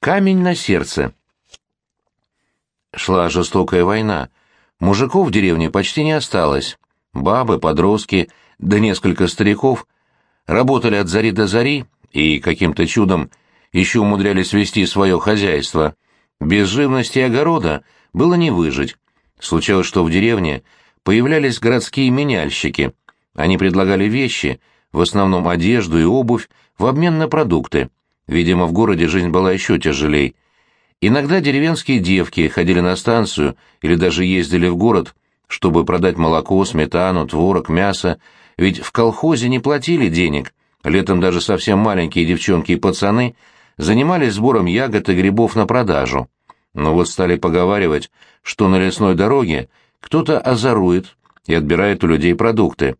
Камень на сердце. Шла жестокая война. Мужиков в деревне почти не осталось. Бабы, подростки, да несколько стариков работали от зари до зари и каким-то чудом еще умудрялись вести свое хозяйство. Без живности и огорода было не выжить. Случалось, что в деревне появлялись городские меняльщики. Они предлагали вещи, в основном одежду и обувь, в обмен на продукты. Видимо, в городе жизнь была еще тяжелей. Иногда деревенские девки ходили на станцию или даже ездили в город, чтобы продать молоко, сметану, творог, мясо, ведь в колхозе не платили денег. Летом даже совсем маленькие девчонки и пацаны занимались сбором ягод и грибов на продажу. Но вот стали поговаривать, что на лесной дороге кто-то озорует и отбирает у людей продукты.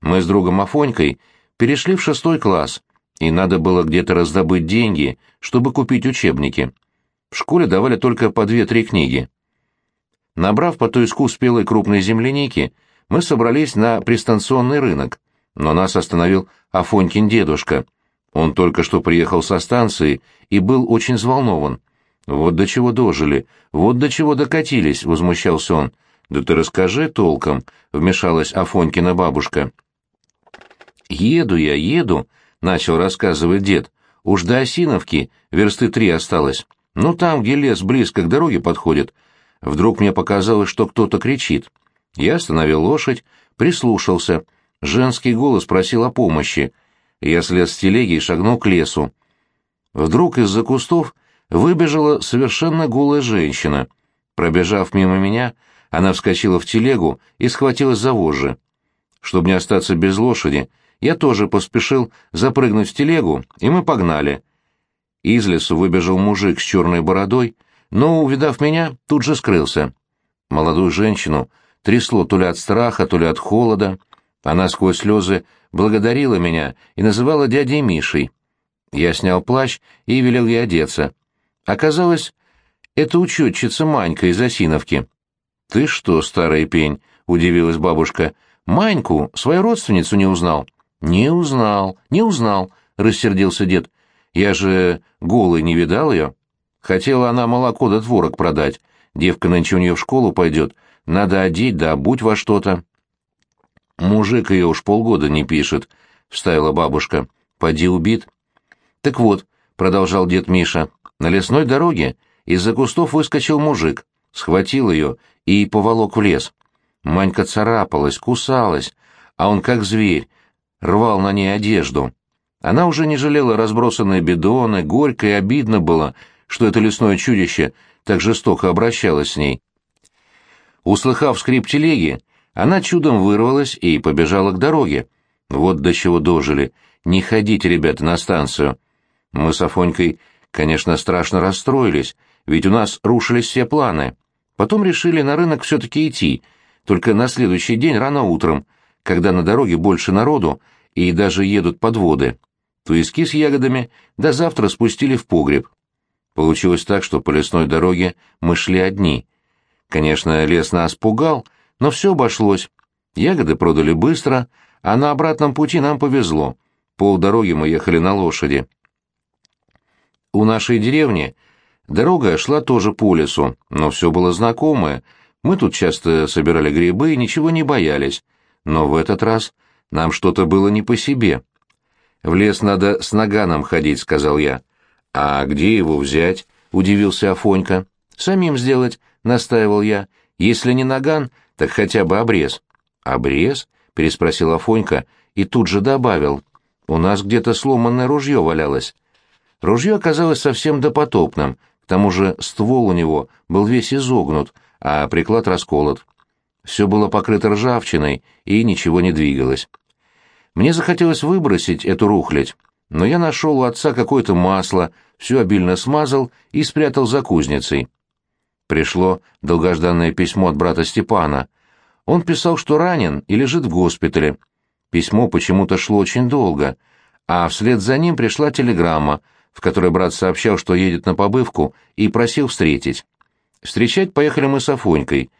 Мы с другом Афонькой перешли в шестой класс — и надо было где-то раздобыть деньги, чтобы купить учебники. В школе давали только по две-три книги. Набрав по туиску спелой крупной земляники, мы собрались на пристанционный рынок, но нас остановил Афонькин дедушка. Он только что приехал со станции и был очень взволнован. «Вот до чего дожили, вот до чего докатились», — возмущался он. «Да ты расскажи толком», — вмешалась Афонькина бабушка. «Еду я, еду», начал рассказывать дед. Уж до Осиновки версты три осталось. Ну там, где лес близко к дороге подходит. Вдруг мне показалось, что кто-то кричит. Я остановил лошадь, прислушался. Женский голос просил о помощи. Я слез с телеги и шагнул к лесу. Вдруг из-за кустов выбежала совершенно голая женщина. Пробежав мимо меня, она вскочила в телегу и схватилась за вожжи. Чтобы не остаться без лошади, я тоже поспешил запрыгнуть в телегу, и мы погнали. Из лесу выбежал мужик с черной бородой, но, увидав меня, тут же скрылся. Молодую женщину трясло то ли от страха, то ли от холода. Она сквозь слезы благодарила меня и называла дядей Мишей. Я снял плащ и велел ей одеться. Оказалось, это учетчица Манька из Осиновки. «Ты что, старая пень?» — удивилась бабушка. «Маньку, свою родственницу, не узнал?» «Не узнал, не узнал», — рассердился дед. «Я же голый не видал ее. Хотела она молоко да творог продать. Девка нынче у нее в школу пойдет. Надо одеть да обуть во что-то». «Мужик ее уж полгода не пишет», — вставила бабушка. «Поди убит». «Так вот», — продолжал дед Миша, — «на лесной дороге из-за кустов выскочил мужик, схватил ее и поволок в лес. Манька царапалась, кусалась, а он как зверь, рвал на ней одежду. Она уже не жалела разбросанные бидоны, горько и обидно было, что это лесное чудище так жестоко обращалось с ней. Услыхав скрип телеги, она чудом вырвалась и побежала к дороге. Вот до чего дожили. Не ходите, ребята, на станцию. Мы с Афонькой, конечно, страшно расстроились, ведь у нас рушились все планы. Потом решили на рынок все-таки идти, только на следующий день рано утром, когда на дороге больше народу, и даже едут подводы. Туиски с ягодами до завтра спустили в погреб. Получилось так, что по лесной дороге мы шли одни. Конечно, лес нас пугал, но все обошлось. Ягоды продали быстро, а на обратном пути нам повезло. Полдороги мы ехали на лошади. У нашей деревни дорога шла тоже по лесу, но все было знакомое. Мы тут часто собирали грибы и ничего не боялись. Но в этот раз нам что-то было не по себе. «В лес надо с наганом ходить», — сказал я. «А где его взять?» — удивился Афонька. «Самим сделать», — настаивал я. «Если не наган, так хотя бы обрез». «Обрез?» — переспросил Афонька и тут же добавил. «У нас где-то сломанное ружье валялось». Ружье оказалось совсем допотопным, к тому же ствол у него был весь изогнут, а приклад расколот. Все было покрыто ржавчиной, и ничего не двигалось. Мне захотелось выбросить эту рухлядь, но я нашел у отца какое-то масло, все обильно смазал и спрятал за кузницей. Пришло долгожданное письмо от брата Степана. Он писал, что ранен и лежит в госпитале. Письмо почему-то шло очень долго, а вслед за ним пришла телеграмма, в которой брат сообщал, что едет на побывку, и просил встретить. Встречать поехали мы с Афонькой.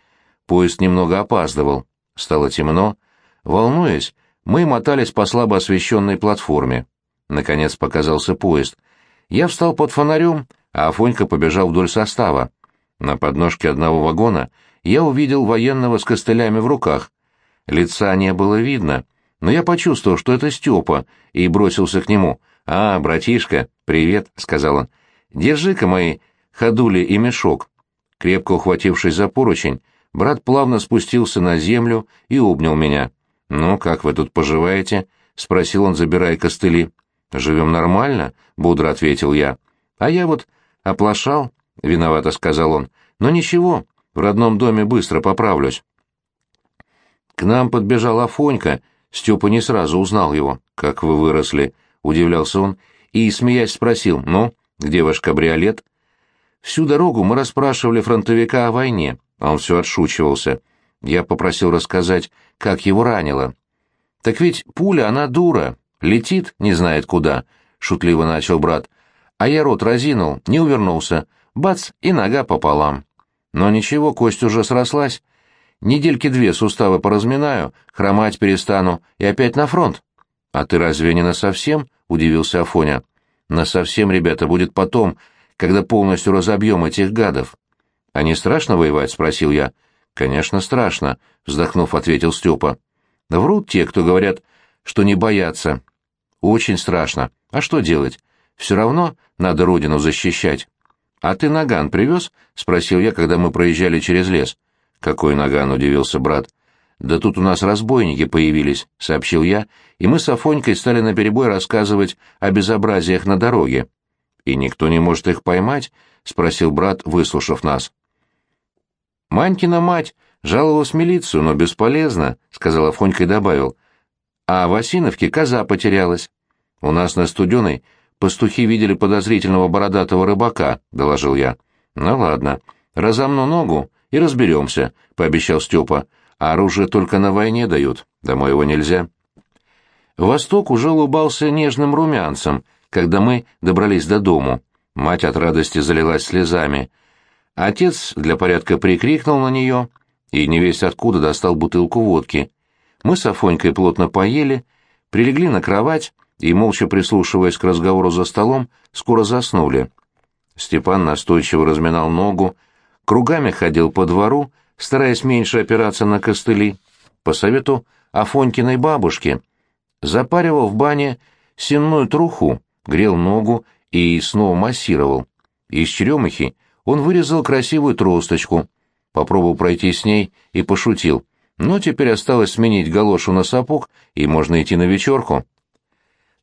Поезд немного опаздывал. Стало темно. Волнуясь, мы мотались по слабо освещенной платформе. Наконец показался поезд. Я встал под фонарем, а Афонька побежал вдоль состава. На подножке одного вагона я увидел военного с костылями в руках. Лица не было видно, но я почувствовал, что это Степа, и бросился к нему. «А, братишка, привет», — сказал он. «Держи-ка мои ходули и мешок». Крепко ухватившись за поручень, брат плавно спустился на землю и обнял меня. «Ну, как вы тут поживаете?» — спросил он, забирая костыли. «Живем нормально», — бодро ответил я. «А я вот оплошал», — виновато сказал он. «Но ничего, в родном доме быстро поправлюсь». К нам подбежал Афонька, Степа не сразу узнал его. «Как вы выросли», — удивлялся он, и, смеясь, спросил, «Ну, где ваш кабриолет?» Всю дорогу мы расспрашивали фронтовика о войне, он все отшучивался. Я попросил рассказать, как его ранило. «Так ведь пуля, она дура, летит, не знает куда», — шутливо начал брат. А я рот разинул, не увернулся. Бац, и нога пополам. Но ничего, кость уже срослась. Недельки две суставы поразминаю, хромать перестану и опять на фронт. А ты разве не насовсем? — удивился Афоня. Насовсем, ребята, будет потом, когда полностью разобьем этих гадов. А не страшно воевать? — спросил я. Конечно, страшно, — вздохнув, ответил Степа. Врут те, кто говорят, что не боятся. Очень страшно. А что делать? Все равно надо родину защищать. А ты наган привез? — спросил я, когда мы проезжали через лес. «Какой наган?» — удивился брат. «Да тут у нас разбойники появились», — сообщил я, и мы с Афонькой стали наперебой рассказывать о безобразиях на дороге. «И никто не может их поймать?» — спросил брат, выслушав нас. «Манькина мать жаловалась в милицию, но бесполезно», — сказал Афонька и добавил. «А в Осиновке коза потерялась. У нас на Студеной пастухи видели подозрительного бородатого рыбака», — доложил я. «Ну ладно, разомну ногу и разберемся», — пообещал Степа. «А оружие только на войне дают. Домой его нельзя». Восток уже улыбался нежным румянцем, когда мы добрались до дому. Мать от радости залилась слезами. Отец для порядка прикрикнул на нее и невесть откуда достал бутылку водки. Мы с Афонькой плотно поели, прилегли на кровать и, молча прислушиваясь к разговору за столом, скоро заснули. Степан настойчиво разминал ногу, кругами ходил по двору, стараясь меньше опираться на костыли. По совету Афонькиной бабушки запаривал в бане сенную труху, грел ногу и снова массировал. Из черемухи он вырезал красивую тросточку, попробовал пройти с ней и пошутил. Но теперь осталось сменить галошу на сапог, и можно идти на вечерку.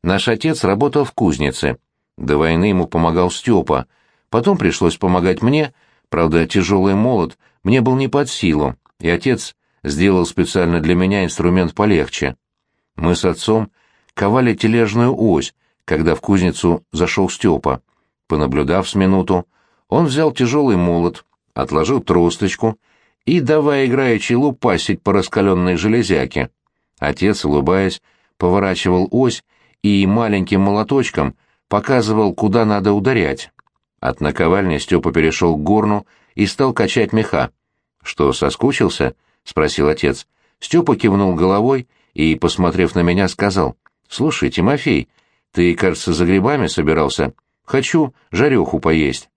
Наш отец работал в кузнице. До войны ему помогал Степа. Потом пришлось помогать мне, Правда, тяжелый молот мне был не под силу, и отец сделал специально для меня инструмент полегче. Мы с отцом ковали тележную ось, когда в кузницу зашел Степа. Понаблюдав с минуту, он взял тяжелый молот, отложил тросточку и, давая играючи лупасить по раскаленной железяке. Отец, улыбаясь, поворачивал ось и маленьким молоточком показывал, куда надо ударять. От наковальни Степа перешел к горну и стал качать меха. «Что, соскучился?» — спросил отец. Степа кивнул головой и, посмотрев на меня, сказал. «Слушай, Тимофей, ты, кажется, за грибами собирался? Хочу жареху поесть».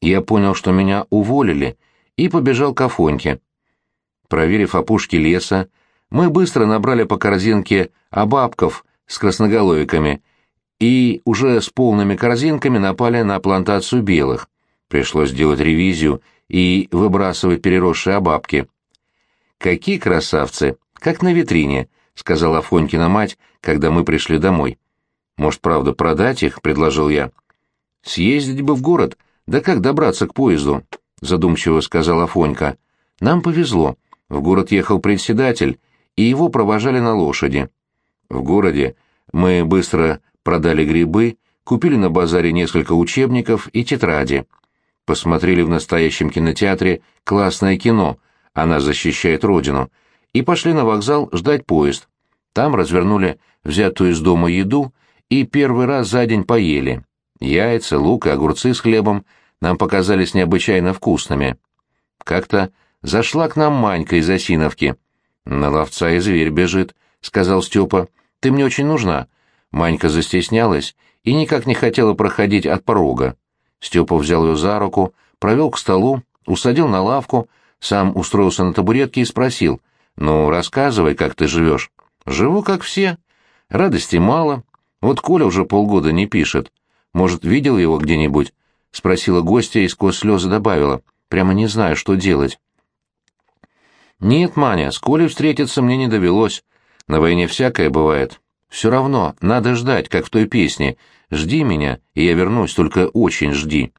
Я понял, что меня уволили, и побежал к Афоньке. Проверив опушки леса, мы быстро набрали по корзинке обабков с красноголовиками — и уже с полными корзинками напали на плантацию белых. Пришлось делать ревизию и выбрасывать переросшие обабки. «Какие красавцы! Как на витрине!» — сказала Афонькина мать, когда мы пришли домой. «Может, правда, продать их?» — предложил я. «Съездить бы в город, да как добраться к поезду?» — задумчиво сказала Афонька. «Нам повезло. В город ехал председатель, и его провожали на лошади. В городе мы быстро продали грибы, купили на базаре несколько учебников и тетради. Посмотрели в настоящем кинотеатре классное кино «Она защищает Родину» и пошли на вокзал ждать поезд. Там развернули взятую из дома еду и первый раз за день поели. Яйца, лук и огурцы с хлебом нам показались необычайно вкусными. Как-то зашла к нам Манька из Осиновки. «На ловца и зверь бежит», — сказал Степа. «Ты мне очень нужна. Манька застеснялась и никак не хотела проходить от порога. Степа взял ее за руку, провел к столу, усадил на лавку, сам устроился на табуретке и спросил, «Ну, рассказывай, как ты живешь». «Живу, как все. Радости мало. Вот Коля уже полгода не пишет. Может, видел его где-нибудь?» — спросила гостья и сквозь слезы добавила. «Прямо не знаю, что делать». «Нет, Маня, с Колей встретиться мне не довелось. На войне всякое бывает. Все равно, надо ждать, как в той песне. Жди меня, и я вернусь, только очень жди».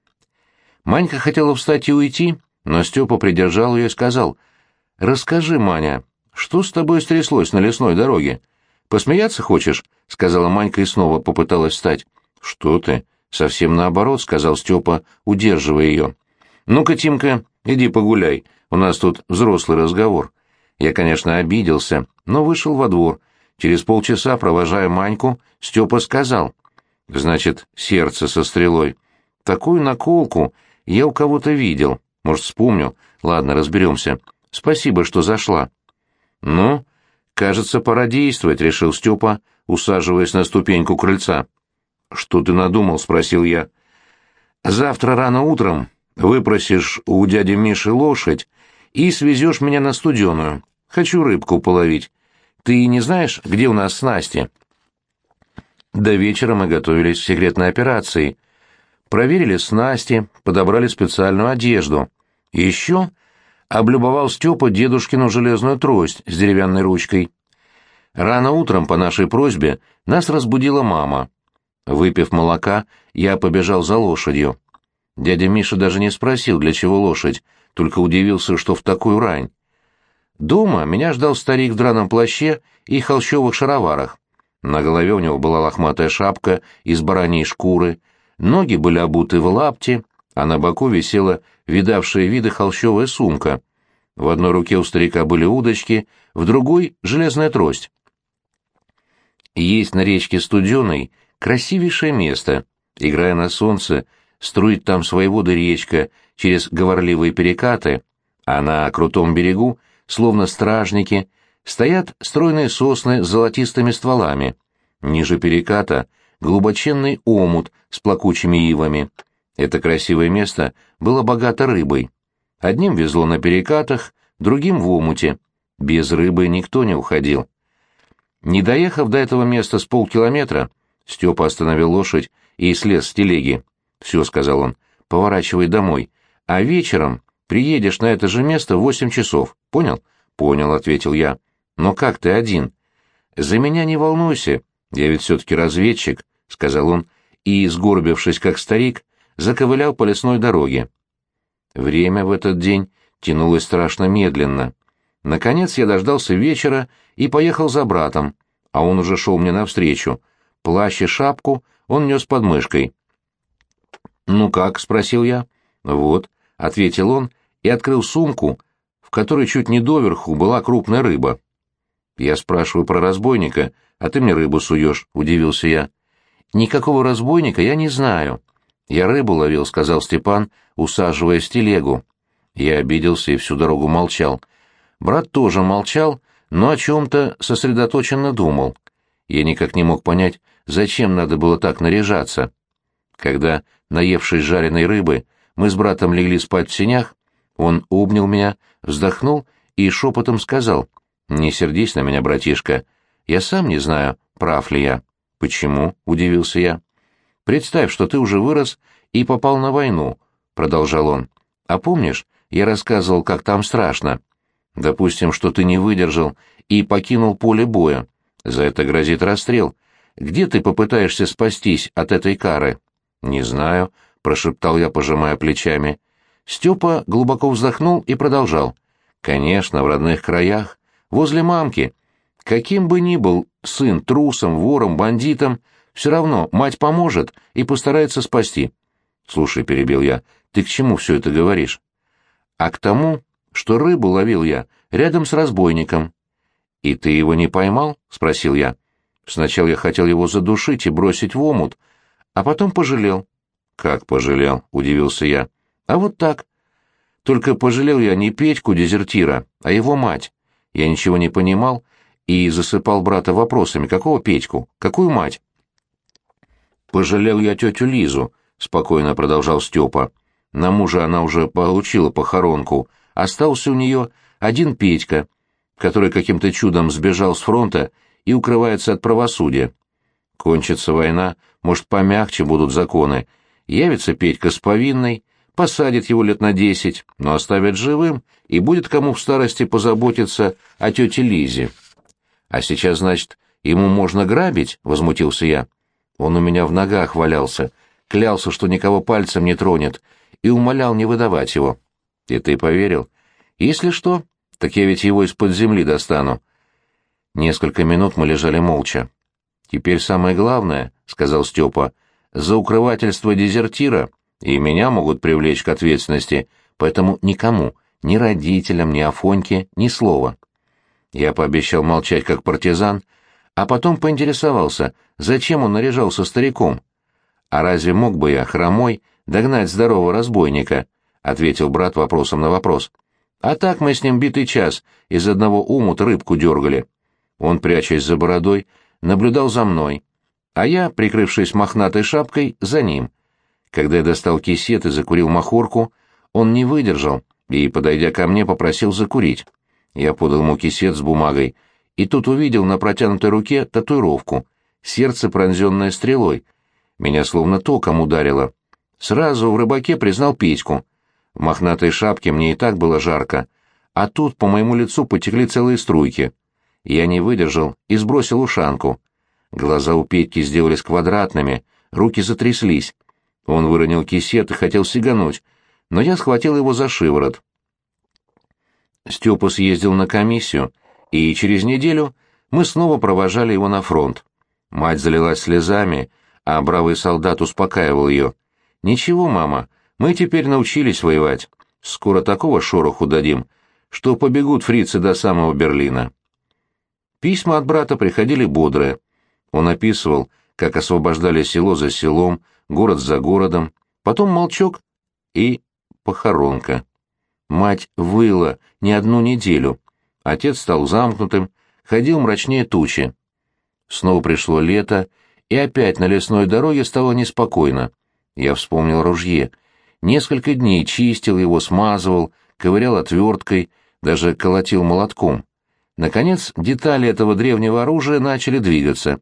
Манька хотела встать и уйти, но Степа придержал ее и сказал, «Расскажи, Маня, что с тобой стряслось на лесной дороге? Посмеяться хочешь?» — сказала Манька и снова попыталась встать. «Что ты? Совсем наоборот», — сказал Степа, удерживая ее. «Ну-ка, Тимка, иди погуляй, у нас тут взрослый разговор». Я, конечно, обиделся, но вышел во двор. Через полчаса, провожая Маньку, Степа сказал. «Значит, сердце со стрелой. Такую наколку я у кого-то видел. Может, вспомню. Ладно, разберемся. Спасибо, что зашла». «Ну, кажется, пора действовать», — решил Степа, усаживаясь на ступеньку крыльца. «Что ты надумал?» — спросил я. «Завтра рано утром выпросишь у дяди Миши лошадь и свезешь меня на студеную. Хочу рыбку половить. Ты не знаешь, где у нас снасти?» До вечера мы готовились к секретной операции. Проверили снасти, подобрали специальную одежду. Еще облюбовал Степа дедушкину железную трость с деревянной ручкой. Рано утром по нашей просьбе нас разбудила мама. Выпив молока, я побежал за лошадью. Дядя Миша даже не спросил, для чего лошадь, только удивился, что в такую рань. Дома меня ждал старик в драном плаще и холщовых шароварах. На голове у него была лохматая шапка из бараньей шкуры, ноги были обуты в лапти, а на боку висела видавшая виды холщовая сумка. В одной руке у старика были удочки, в другой — железная трость. Есть на речке Студеной красивейшее место. Играя на солнце, струит там свои воды речка через говорливые перекаты, а на крутом берегу, словно стражники, стоят стройные сосны с золотистыми стволами. Ниже переката — глубоченный омут с плакучими ивами — это красивое место было богато рыбой. Одним везло на перекатах, другим в омуте. Без рыбы никто не уходил. Не доехав до этого места с полкилометра, Степа остановил лошадь и слез с телеги. «Все», — сказал он, — «поворачивай домой. А вечером приедешь на это же место в восемь часов. Понял?» «Понял», — ответил я. «Но как ты один?» «За меня не волнуйся. Я ведь все-таки разведчик», — сказал он, и, сгорбившись как старик, заковылял по лесной дороге. Время в этот день тянулось страшно медленно. Наконец я дождался вечера и поехал за братом, а он уже шел мне навстречу. Плащ и шапку он нес под мышкой. «Ну как?» — спросил я. «Вот», — ответил он и открыл сумку, в которой чуть не доверху была крупная рыба. «Я спрашиваю про разбойника, а ты мне рыбу суешь», — удивился я. «Никакого разбойника я не знаю. «Я рыбу ловил», — сказал Степан, усаживаясь в телегу. Я обиделся и всю дорогу молчал. Брат тоже молчал, но о чем-то сосредоточенно думал. Я никак не мог понять, зачем надо было так наряжаться. Когда, наевшись жареной рыбы, мы с братом легли спать в сенях, он обнял меня, вздохнул и шепотом сказал, «Не сердись на меня, братишка, я сам не знаю, прав ли я». «Почему?» — удивился я. Представь, что ты уже вырос и попал на войну, продолжал он. А помнишь, я рассказывал, как там страшно. Допустим, что ты не выдержал и покинул поле боя. За это грозит расстрел. Где ты попытаешься спастись от этой кары? Не знаю, прошептал я, пожимая плечами. Степа глубоко вздохнул и продолжал. Конечно, в родных краях, возле мамки. Каким бы ни был сын трусом, вором, бандитом, все равно мать поможет и постарается спасти. Слушай, перебил я, ты к чему все это говоришь? А к тому, что рыбу ловил я рядом с разбойником. И ты его не поймал? спросил я. Сначала я хотел его задушить и бросить в омут, а потом пожалел. Как пожалел? удивился я. А вот так. Только пожалел я не Петьку дезертира, а его мать. Я ничего не понимал и засыпал брата вопросами: какого Петьку, какую мать? Пожалел я тетю Лизу, — спокойно продолжал Степа. «На мужа она уже получила похоронку. Остался у нее один Петька, который каким-то чудом сбежал с фронта и укрывается от правосудия. Кончится война, может, помягче будут законы. Явится Петька с повинной, посадит его лет на десять, но оставит живым, и будет кому в старости позаботиться о тете Лизе. А сейчас, значит, ему можно грабить? — возмутился я. Он у меня в ногах валялся, клялся, что никого пальцем не тронет, и умолял не выдавать его. И ты поверил? Если что, так я ведь его из-под земли достану. Несколько минут мы лежали молча. «Теперь самое главное», — сказал Степа, — «за укрывательство дезертира и меня могут привлечь к ответственности, поэтому никому, ни родителям, ни Афоньке, ни слова». Я пообещал молчать как партизан, а потом поинтересовался, зачем он наряжался стариком. «А разве мог бы я, хромой, догнать здорового разбойника?» — ответил брат вопросом на вопрос. «А так мы с ним битый час из одного умута рыбку дергали». Он, прячась за бородой, наблюдал за мной, а я, прикрывшись мохнатой шапкой, за ним. Когда я достал кисет и закурил махорку, он не выдержал и, подойдя ко мне, попросил закурить. Я подал ему кисет с бумагой, и тут увидел на протянутой руке татуировку, сердце, пронзенное стрелой. Меня словно током ударило. Сразу в рыбаке признал Петьку. В мохнатой шапке мне и так было жарко, а тут по моему лицу потекли целые струйки. Я не выдержал и сбросил ушанку. Глаза у Петьки сделались квадратными, руки затряслись. Он выронил кисет и хотел сигануть, но я схватил его за шиворот. Степа съездил на комиссию, и через неделю мы снова провожали его на фронт. Мать залилась слезами, а бравый солдат успокаивал ее. «Ничего, мама, мы теперь научились воевать. Скоро такого шороху дадим, что побегут фрицы до самого Берлина». Письма от брата приходили бодрые. Он описывал, как освобождали село за селом, город за городом, потом молчок и похоронка. Мать выла не одну неделю. Отец стал замкнутым, ходил мрачнее тучи. Снова пришло лето, и опять на лесной дороге стало неспокойно. Я вспомнил ружье. Несколько дней чистил его, смазывал, ковырял отверткой, даже колотил молотком. Наконец, детали этого древнего оружия начали двигаться.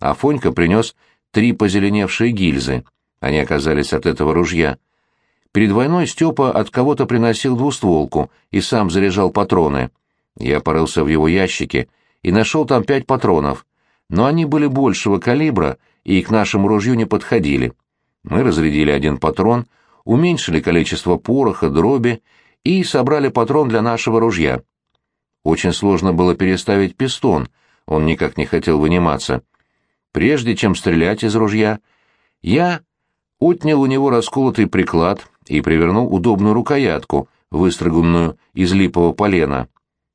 Афонька принес три позеленевшие гильзы. Они оказались от этого ружья. Перед войной Степа от кого-то приносил двустволку и сам заряжал патроны. Я порылся в его ящике и нашел там пять патронов, но они были большего калибра и к нашему ружью не подходили. Мы разрядили один патрон, уменьшили количество пороха, дроби и собрали патрон для нашего ружья. Очень сложно было переставить пистон, он никак не хотел выниматься. Прежде чем стрелять из ружья, я отнял у него расколотый приклад и привернул удобную рукоятку, выстроганную из липового полена.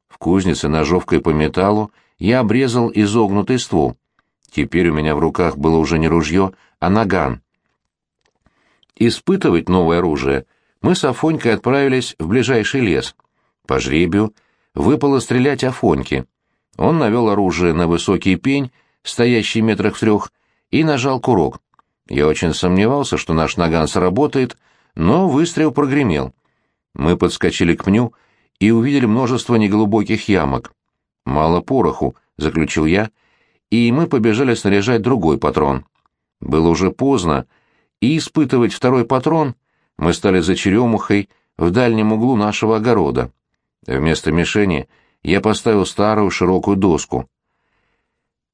В кузнице ножовкой по металлу я обрезал изогнутый ствол. Теперь у меня в руках было уже не ружье, а наган. Испытывать новое оружие мы с Афонькой отправились в ближайший лес. По жребию выпало стрелять Афоньке. Он навел оружие на высокий пень, стоящий метрах в трех, и нажал курок. Я очень сомневался, что наш наган сработает, но выстрел прогремел. Мы подскочили к пню и увидели множество неглубоких ямок. «Мало пороху», — заключил я, и мы побежали снаряжать другой патрон. Было уже поздно, и испытывать второй патрон мы стали за черемухой в дальнем углу нашего огорода. Вместо мишени я поставил старую широкую доску.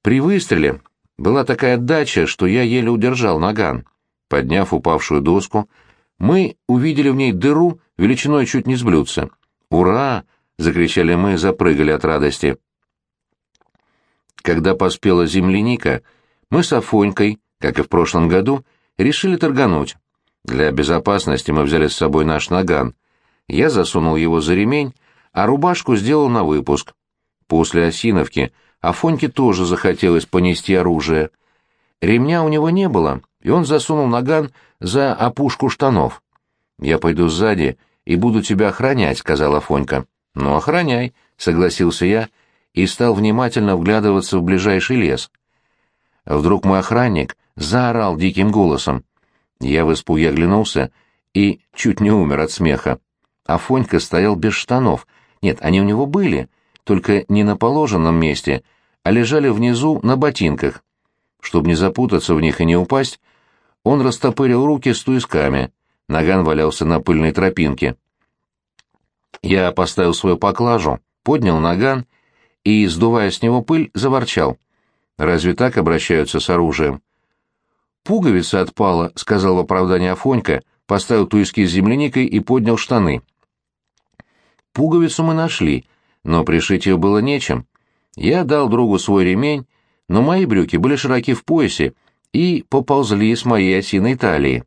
При выстреле была такая отдача, что я еле удержал наган. Подняв упавшую доску, мы увидели в ней дыру величиной чуть не с блюдца. «Ура!» — закричали мы, запрыгали от радости. Когда поспела земляника, мы с Афонькой, как и в прошлом году, решили торгануть. Для безопасности мы взяли с собой наш наган. Я засунул его за ремень, а рубашку сделал на выпуск. После Осиновки Афоньке тоже захотелось понести оружие. Ремня у него не было, и он засунул наган за опушку штанов. «Я пойду сзади и буду тебя охранять», — сказала Афонька. «Ну, охраняй», — согласился я и стал внимательно вглядываться в ближайший лес. Вдруг мой охранник заорал диким голосом. Я в испуге оглянулся и чуть не умер от смеха. Афонька стоял без штанов. Нет, они у него были, только не на положенном месте, а лежали внизу на ботинках. Чтобы не запутаться в них и не упасть, он растопырил руки с туисками. Наган валялся на пыльной тропинке. Я поставил свою поклажу, поднял наган и, сдувая с него пыль, заворчал. Разве так обращаются с оружием? «Пуговица отпала», — сказал в оправдании Афонька, поставил туиски с земляникой и поднял штаны. Пуговицу мы нашли, но пришить ее было нечем. Я дал другу свой ремень, но мои брюки были широки в поясе и поползли с моей осиной талии.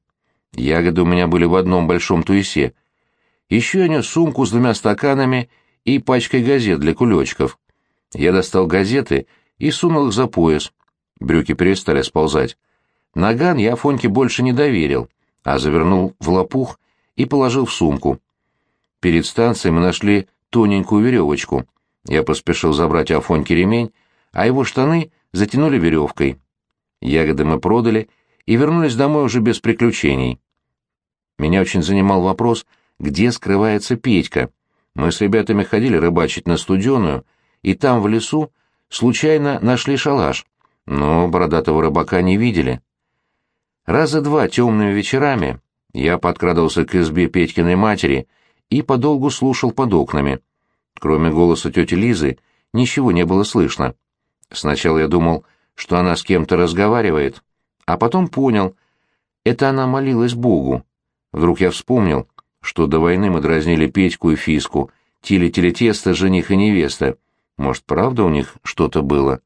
Ягоды у меня были в одном большом туисе. Еще я нес сумку с двумя стаканами и пачкой газет для кулечков. Я достал газеты и сунул их за пояс. Брюки перестали сползать. Наган я Афоньке больше не доверил, а завернул в лопух и положил в сумку. Перед станцией мы нашли тоненькую веревочку. Я поспешил забрать Афоньке ремень, а его штаны затянули веревкой. Ягоды мы продали и вернулись домой уже без приключений. Меня очень занимал вопрос, где скрывается Петька. Мы с ребятами ходили рыбачить на студеную, и там, в лесу, случайно нашли шалаш, но бородатого рыбака не видели. Раза два темными вечерами я подкрадывался к избе Петькиной матери и подолгу слушал под окнами. Кроме голоса тети Лизы, ничего не было слышно. Сначала я думал, что она с кем-то разговаривает, а потом понял, это она молилась Богу. Вдруг я вспомнил, что до войны мы дразнили Петьку и Фиску, тили-тили-тесто, жених и невеста. Может, правда у них что-то было?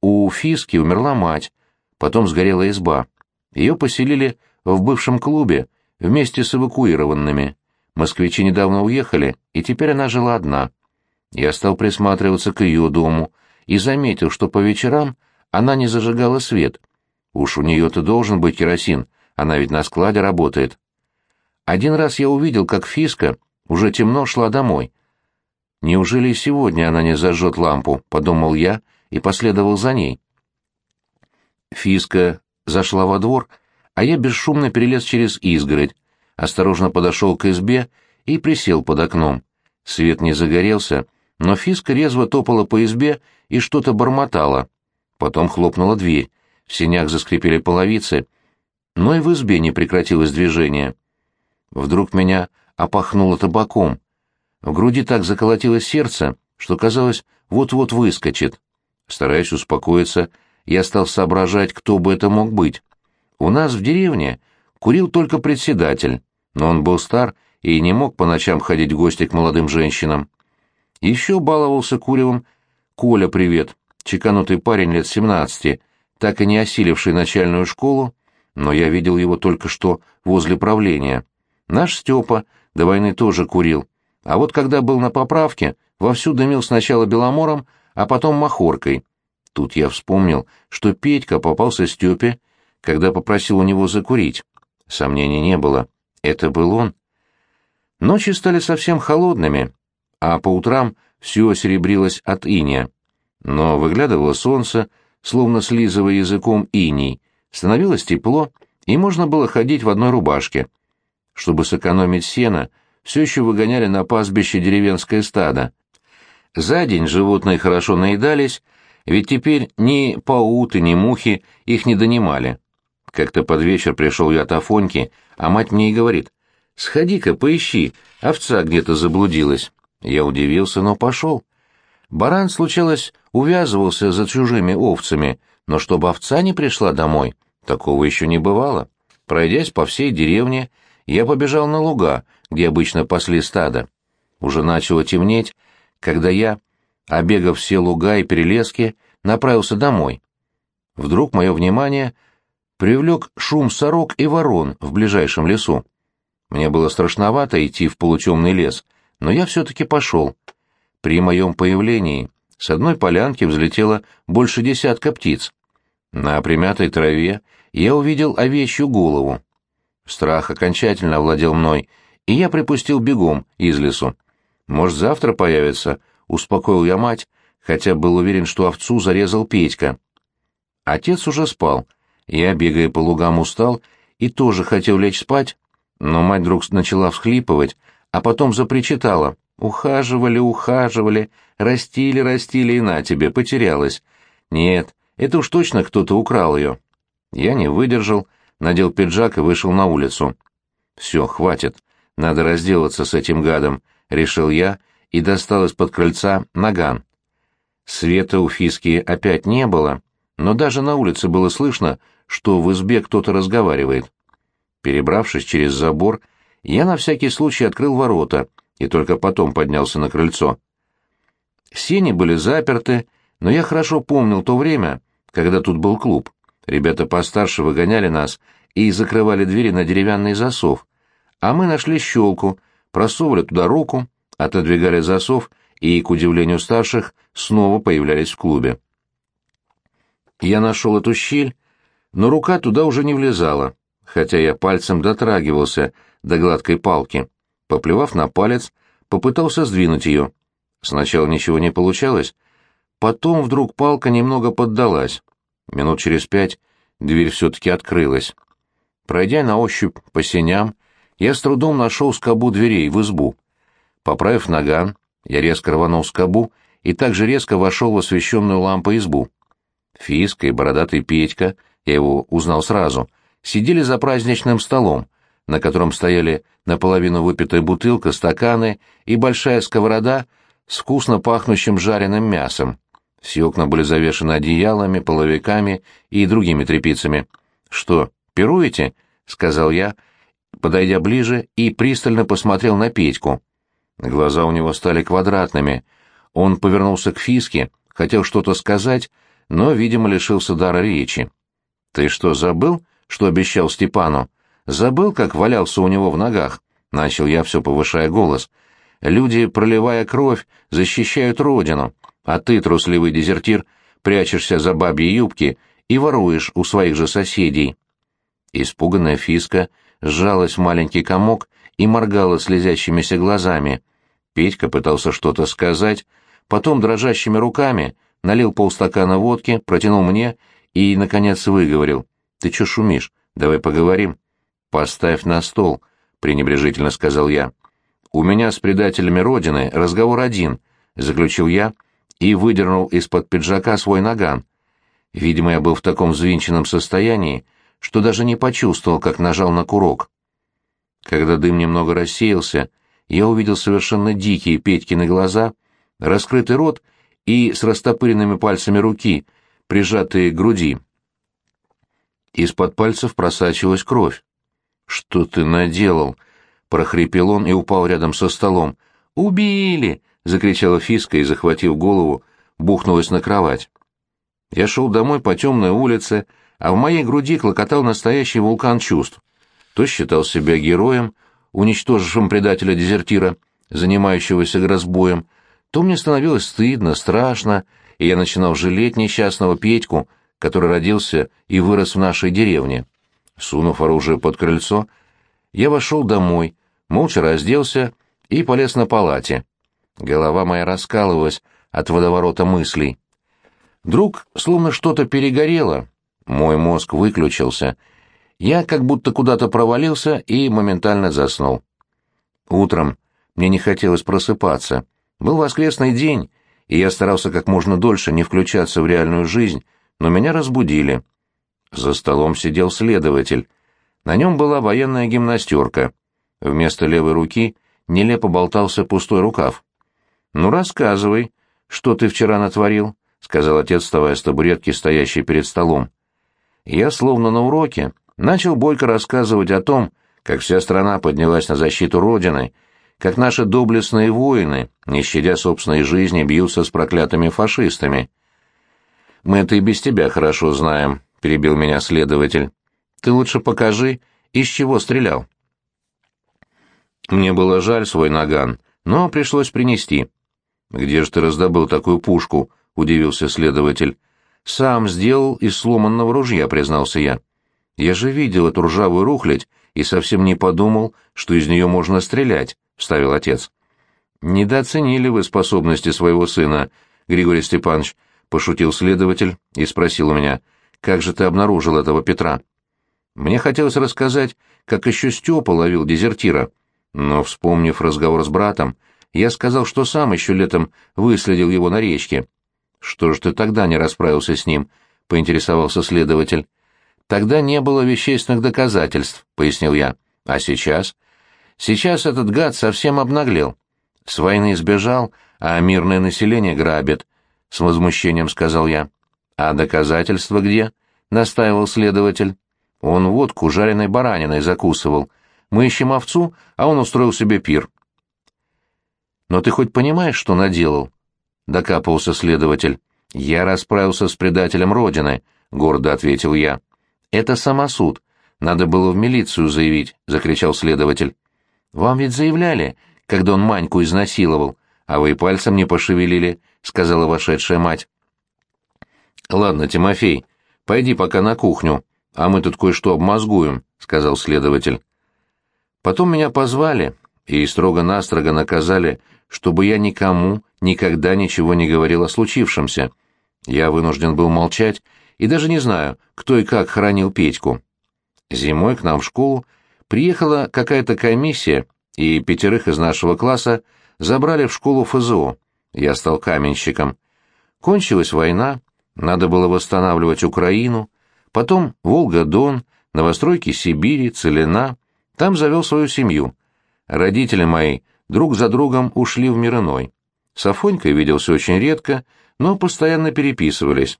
У Фиски умерла мать, потом сгорела изба. Ее поселили в бывшем клубе вместе с эвакуированными. Москвичи недавно уехали, и теперь она жила одна. Я стал присматриваться к ее дому и заметил, что по вечерам она не зажигала свет. Уж у нее-то должен быть керосин, она ведь на складе работает. Один раз я увидел, как Фиска уже темно шла домой. «Неужели сегодня она не зажжет лампу?» — подумал я и последовал за ней. Фиска зашла во двор, а я бесшумно перелез через изгородь, осторожно подошел к избе и присел под окном. Свет не загорелся, но Фиска резво топала по избе и что-то бормотала. Потом хлопнула дверь, в сенях заскрипели половицы, но и в избе не прекратилось движение. Вдруг меня опахнуло табаком. В груди так заколотилось сердце, что казалось, вот-вот выскочит. Стараясь успокоиться, я стал соображать, кто бы это мог быть. У нас в деревне курил только председатель, но он был стар и не мог по ночам ходить в гости к молодым женщинам. Еще баловался куревом Коля Привет, чеканутый парень лет семнадцати, так и не осиливший начальную школу, но я видел его только что возле правления. Наш Степа до войны тоже курил, а вот когда был на поправке, вовсю дымил сначала беломором, а потом махоркой. Тут я вспомнил, что Петька попался Степе, когда попросил у него закурить. Сомнений не было. Это был он. Ночи стали совсем холодными, а по утрам все серебрилось от иния. Но выглядывало солнце, словно слизывая языком иней, становилось тепло, и можно было ходить в одной рубашке. Чтобы сэкономить сено, все еще выгоняли на пастбище деревенское стадо. За день животные хорошо наедались, ведь теперь ни пауты, ни мухи их не донимали. Как-то под вечер пришел я от Афоньки, а мать мне и говорит, «Сходи-ка, поищи, овца где-то заблудилась». Я удивился, но пошел. Баран, случалось, увязывался за чужими овцами, но чтобы овца не пришла домой, такого еще не бывало. Пройдясь по всей деревне, я побежал на луга, где обычно пасли стадо. Уже начало темнеть, когда я, обегав все луга и перелески, направился домой. Вдруг мое внимание привлек шум сорок и ворон в ближайшем лесу. Мне было страшновато идти в полутемный лес, но я все-таки пошел. При моем появлении с одной полянки взлетело больше десятка птиц. На примятой траве я увидел овечью голову. Страх окончательно овладел мной, и я припустил бегом из лесу. Может, завтра появится, успокоил я мать, хотя был уверен, что овцу зарезал Петька. Отец уже спал. Я, бегая по лугам, устал и тоже хотел лечь спать, но мать вдруг начала всхлипывать, а потом запричитала. Ухаживали, ухаживали, растили, растили, и на тебе, потерялась. Нет, это уж точно кто-то украл ее. Я не выдержал, надел пиджак и вышел на улицу. Все, хватит, надо разделаться с этим гадом, решил я и достал из-под крыльца наган. Света у Фиски опять не было, но даже на улице было слышно, что в избе кто-то разговаривает. Перебравшись через забор, я на всякий случай открыл ворота и только потом поднялся на крыльцо. Сени были заперты, но я хорошо помнил то время, когда тут был клуб. Ребята постарше выгоняли нас и закрывали двери на деревянный засов, а мы нашли щелку, просовывали туда руку, отодвигали засов и, к удивлению старших, снова появлялись в клубе. Я нашел эту щель, но рука туда уже не влезала, хотя я пальцем дотрагивался до гладкой палки. Поплевав на палец, попытался сдвинуть ее. Сначала ничего не получалось, потом вдруг палка немного поддалась. Минут через пять дверь все-таки открылась. Пройдя на ощупь по сеням, я с трудом нашел скобу дверей в избу. Поправив наган, я резко рванул скобу и также резко вошел в освещенную лампой избу. Фиска и бородатый Петька, я его узнал сразу, сидели за праздничным столом, на котором стояли наполовину выпитая бутылка, стаканы и большая сковорода с вкусно пахнущим жареным мясом. Все окна были завешены одеялами, половиками и другими тряпицами. «Что, пируете?» — сказал я, подойдя ближе и пристально посмотрел на Петьку. Глаза у него стали квадратными. Он повернулся к Фиске, хотел что-то сказать, но, видимо, лишился дара речи. «Ты что, забыл, что обещал Степану? Забыл, как валялся у него в ногах?» Начал я, все повышая голос. «Люди, проливая кровь, защищают родину, а ты, трусливый дезертир, прячешься за бабьи юбки и воруешь у своих же соседей». Испуганная Фиска сжалась в маленький комок и моргала слезящимися глазами. Петька пытался что-то сказать, потом дрожащими руками — налил полстакана водки, протянул мне и, наконец, выговорил. «Ты чё шумишь? Давай поговорим». «Поставь на стол», — пренебрежительно сказал я. «У меня с предателями Родины разговор один», — заключил я и выдернул из-под пиджака свой наган. Видимо, я был в таком взвинченном состоянии, что даже не почувствовал, как нажал на курок. Когда дым немного рассеялся, я увидел совершенно дикие Петькины глаза, раскрытый рот — и с растопыренными пальцами руки, прижатые к груди. Из-под пальцев просачивалась кровь. «Что ты наделал?» — прохрипел он и упал рядом со столом. «Убили!» — закричала Фиска и, захватив голову, бухнулась на кровать. Я шел домой по темной улице, а в моей груди клокотал настоящий вулкан чувств. То считал себя героем, уничтожившим предателя-дезертира, занимающегося разбоем, то мне становилось стыдно, страшно, и я начинал жалеть несчастного Петьку, который родился и вырос в нашей деревне. Сунув оружие под крыльцо, я вошел домой, молча разделся и полез на палате. Голова моя раскалывалась от водоворота мыслей. Вдруг словно что-то перегорело, мой мозг выключился. Я как будто куда-то провалился и моментально заснул. Утром мне не хотелось просыпаться — был воскресный день, и я старался как можно дольше не включаться в реальную жизнь, но меня разбудили. За столом сидел следователь. На нем была военная гимнастерка. Вместо левой руки нелепо болтался пустой рукав. «Ну, рассказывай, что ты вчера натворил», — сказал отец, вставая с табуретки, стоящей перед столом. Я, словно на уроке, начал бойко рассказывать о том, как вся страна поднялась на защиту Родины — как наши доблестные воины, не щадя собственной жизни, бьются с проклятыми фашистами. «Мы это и без тебя хорошо знаем», — перебил меня следователь. «Ты лучше покажи, из чего стрелял». Мне было жаль свой наган, но пришлось принести. «Где же ты раздобыл такую пушку?» — удивился следователь. «Сам сделал из сломанного ружья», — признался я. «Я же видел эту ржавую рухлядь и совсем не подумал, что из нее можно стрелять. — вставил отец. «Недооценили вы способности своего сына, Григорий Степанович», — пошутил следователь и спросил у меня, «как же ты обнаружил этого Петра?» Мне хотелось рассказать, как еще Степа ловил дезертира, но, вспомнив разговор с братом, я сказал, что сам еще летом выследил его на речке. «Что ж ты тогда не расправился с ним?» — поинтересовался следователь. «Тогда не было вещественных доказательств», — пояснил я. «А сейчас?» «Сейчас этот гад совсем обнаглел. С войны сбежал, а мирное население грабит», — с возмущением сказал я. «А доказательства где?» — настаивал следователь. «Он водку жареной бараниной закусывал. Мы ищем овцу, а он устроил себе пир». «Но ты хоть понимаешь, что наделал?» — докапывался следователь. «Я расправился с предателем Родины», — гордо ответил я. «Это самосуд. Надо было в милицию заявить», — закричал следователь. «Вам ведь заявляли, когда он Маньку изнасиловал, а вы и пальцем не пошевелили», — сказала вошедшая мать. «Ладно, Тимофей, пойди пока на кухню, а мы тут кое-что обмозгуем», — сказал следователь. Потом меня позвали и строго-настрого наказали, чтобы я никому никогда ничего не говорил о случившемся. Я вынужден был молчать и даже не знаю, кто и как хоронил Петьку. Зимой к нам в школу приехала какая-то комиссия, и пятерых из нашего класса забрали в школу ФЗО. Я стал каменщиком. Кончилась война, надо было восстанавливать Украину, потом Волга-Дон, новостройки Сибири, Целина. Там завел свою семью. Родители мои друг за другом ушли в мир иной. С Афонькой виделся очень редко, но постоянно переписывались.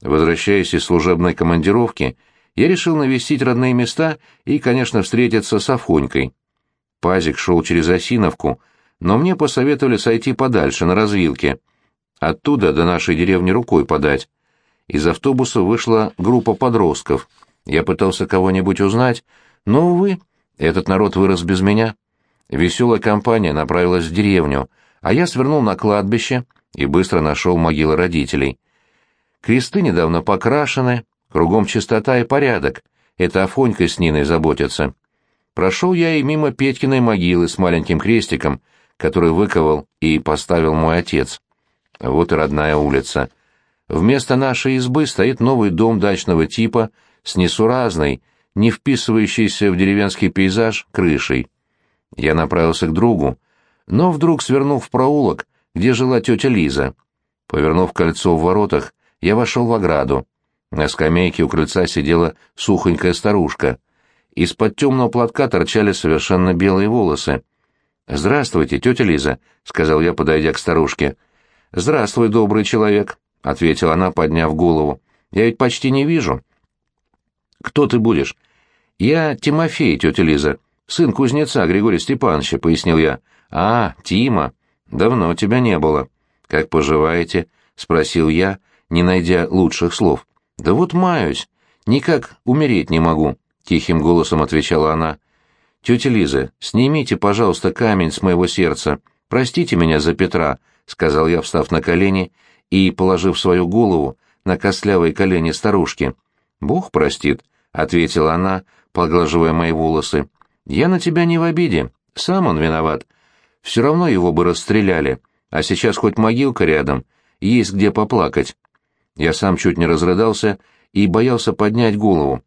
Возвращаясь из служебной командировки, я решил навестить родные места и, конечно, встретиться с Афонькой. Пазик шел через Осиновку, но мне посоветовали сойти подальше, на развилке. Оттуда до нашей деревни рукой подать. Из автобуса вышла группа подростков. Я пытался кого-нибудь узнать, но, увы, этот народ вырос без меня. Веселая компания направилась в деревню, а я свернул на кладбище и быстро нашел могилы родителей. Кресты недавно покрашены, кругом чистота и порядок. Это Афонька с Ниной заботятся. Прошел я и мимо Петькиной могилы с маленьким крестиком, который выковал и поставил мой отец. Вот и родная улица. Вместо нашей избы стоит новый дом дачного типа с несуразной, не вписывающейся в деревенский пейзаж, крышей. Я направился к другу, но вдруг свернул в проулок, где жила тетя Лиза. Повернув кольцо в воротах, я вошел в ограду. На скамейке у крыльца сидела сухонькая старушка. Из-под темного платка торчали совершенно белые волосы. «Здравствуйте, тетя Лиза», — сказал я, подойдя к старушке. «Здравствуй, добрый человек», — ответила она, подняв голову. «Я ведь почти не вижу». «Кто ты будешь?» «Я Тимофей, тетя Лиза, сын кузнеца Григория Степановича», — пояснил я. «А, Тима, давно тебя не было». «Как поживаете?» — спросил я, не найдя лучших слов. «Да вот маюсь. Никак умереть не могу», — тихим голосом отвечала она. «Тетя Лиза, снимите, пожалуйста, камень с моего сердца. Простите меня за Петра», — сказал я, встав на колени и положив свою голову на костлявые колени старушки. «Бог простит», — ответила она, поглаживая мои волосы. «Я на тебя не в обиде. Сам он виноват. Все равно его бы расстреляли, а сейчас хоть могилка рядом, есть где поплакать». Я сам чуть не разрыдался и боялся поднять голову.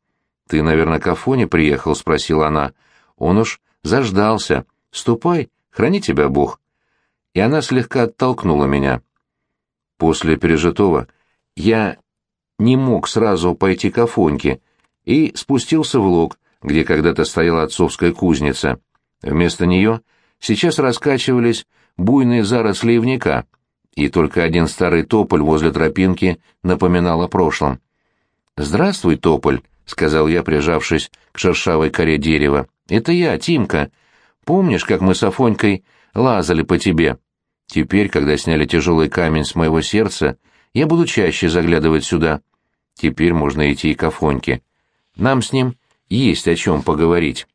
«Ты, наверное, к Афоне приехал?» — спросила она. Он уж заждался. Ступай, храни тебя Бог. И она слегка оттолкнула меня. После пережитого я не мог сразу пойти к Афоньке и спустился в лог, где когда-то стояла отцовская кузница. Вместо нее сейчас раскачивались буйные заросли ивника, и только один старый тополь возле тропинки напоминал о прошлом. «Здравствуй, тополь», — сказал я, прижавшись к шершавой коре дерева. Это я, Тимка. Помнишь, как мы с Афонькой лазали по тебе? Теперь, когда сняли тяжелый камень с моего сердца, я буду чаще заглядывать сюда. Теперь можно идти и к Афоньке. Нам с ним есть о чем поговорить.